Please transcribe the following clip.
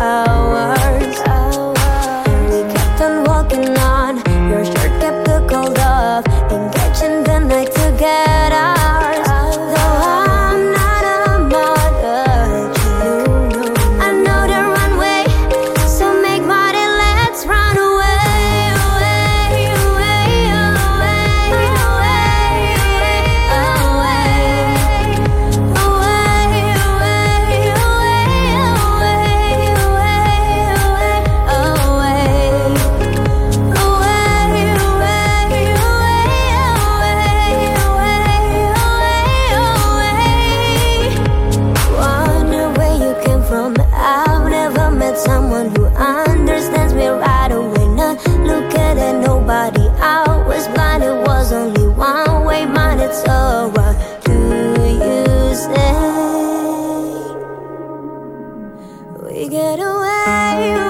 out. get away.